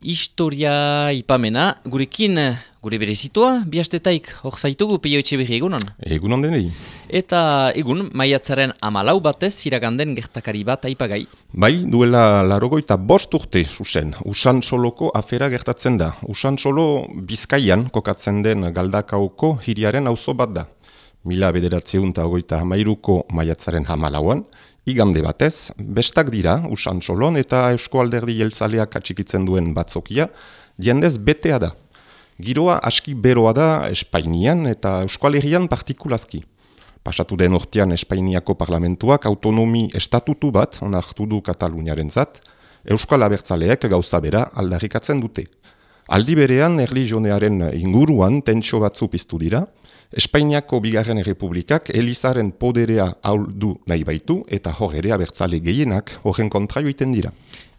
Historia ipamena, gurekin gure berezitua, bihastetaik hor zaitugu peio etxe berri egunon. Egunon denei. Eta egun, maiatzaren amalau batez iraganden gertakari bat aipagai. Bai, duela larogoita bost urte zuzen, usan soloko afera gertatzen da. Usan solo bizkaian kokatzen den galdakauko hiriaren auzo bat da. Mila bederatzeun eta ogoita hamairuko maiatzaren hamalauan, igande batez, bestak dira usan solon eta eusko alderdi jeltzaleak atxikitzen duen batzokia, jendez betea da. Giroa aski beroa da Espainian eta euskal herrian partikulazki. Pasatu den urtean Espainiako parlamentuak autonomi estatutu bat onartu du Kataluniaren zat, euskal abertzaleek gauza bera aldarrikatzen dute. Aldi berean erlijionearen inguruan tentxo batzu piztu dira, Espainiako bigarren errepublikak Elizaren poderea auldu nahi baitu eta hor ere abertzale gehienak horren kontra joiten dira.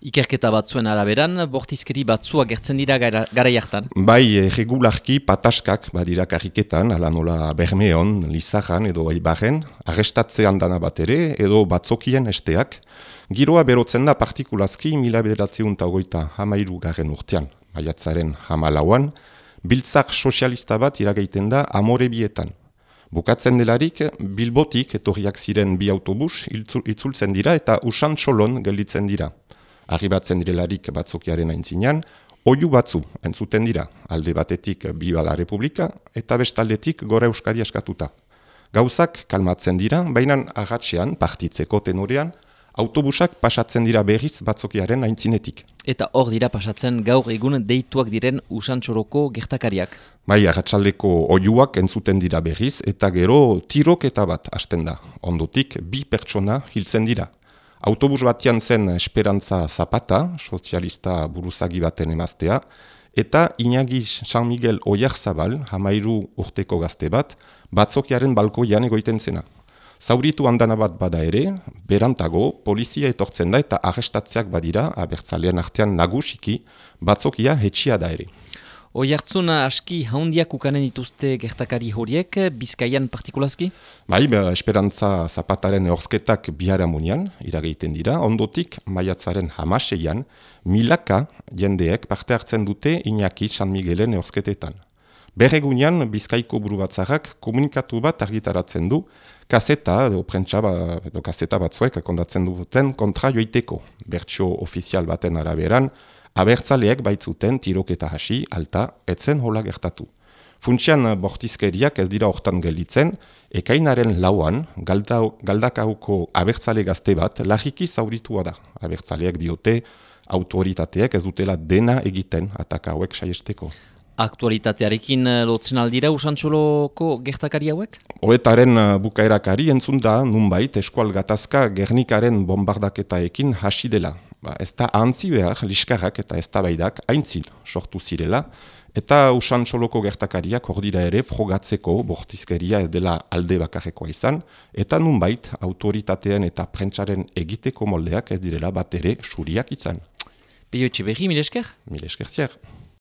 Ikerketa batzuen araberan, bortizkeri batzua gertzen dira gara, gara jartan. Bai, regularki pataskak badira kariketan, ala nola Bermeon, Lizajan edo Aibarren, arrestatzean dana bat ere edo batzokien esteak, giroa berotzen da partikulazki mila bederatziun eta hamairu garen urtean, maiatzaren hamalauan, biltzak sozialista bat iragaiten da amore bietan. Bukatzen delarik, bilbotik etorriak ziren bi autobus itzultzen dira eta usan txolon gelditzen dira. Arribatzen direlarik batzokiaren aintzinean, oiu batzu entzuten dira, alde batetik Bibala Republika eta bestaldetik Gora Euskadi askatuta. Gauzak kalmatzen dira, baina agatxean, partitzeko tenorean, autobusak pasatzen dira berriz batzokiaren aintzinetik. Eta hor dira pasatzen gaur egun deituak diren usantxoroko gertakariak. Bai, agatzaldeko oiuak entzuten dira berriz eta gero tiroketa bat hasten da. Ondotik bi pertsona hiltzen dira. Autobus batian zen Esperantza Zapata, sozialista buruzagi baten emaztea, eta Inagi San Miguel Oiarzabal, hamairu urteko gazte bat, batzokiaren balkoian egoiten zena. Zauritu handana bat bada ere, berantago, polizia etortzen da eta arrestatzeak badira, abertzalean artean nagusiki, batzokia hetxia da ere. Oi hartzun aski haundiak ukanen dituzte gertakari horiek, bizkaian partikulazki? Bai, be, esperantza zapataren eorzketak bihara munian, irageiten dira, ondotik maiatzaren hamaseian, milaka jendeek parte hartzen dute Iñaki San Miguelen eorzketetan. Berregunean, Bizkaiko buru batzarrak komunikatu bat argitaratzen du, kaseta, edo prentsa, ba, edo kaseta batzuek kondatzen duten kontra joiteko. Bertxo ofizial baten araberan, abertzaleek baitzuten tiroketa hasi, alta, etzen hola gertatu. Funtsian bortizkeriak ez dira hortan gelditzen, ekainaren lauan, galdakauko abertzale gazte bat, lagiki zauritua da. Abertzaleak diote, autoritateak ez dutela dena egiten ataka hauek saiesteko aktualitatearekin eh, lotzen aldira usantxoloko gertakari hauek? Oetaren eh, bukaerakari entzun da, nunbait, eskual gatazka gernikaren bombardaketaekin hasi dela. Ba, ez da antzi behar, liskarrak eta ez da baidak, haintzin sortu zirela, eta usantxoloko gertakariak dira ere frogatzeko bortizkeria ez dela alde bakarrekoa izan, eta nunbait, autoritatean eta prentsaren egiteko moldeak ez direla bat ere suriak izan. Peio etxe behi, mil esker? Mil esker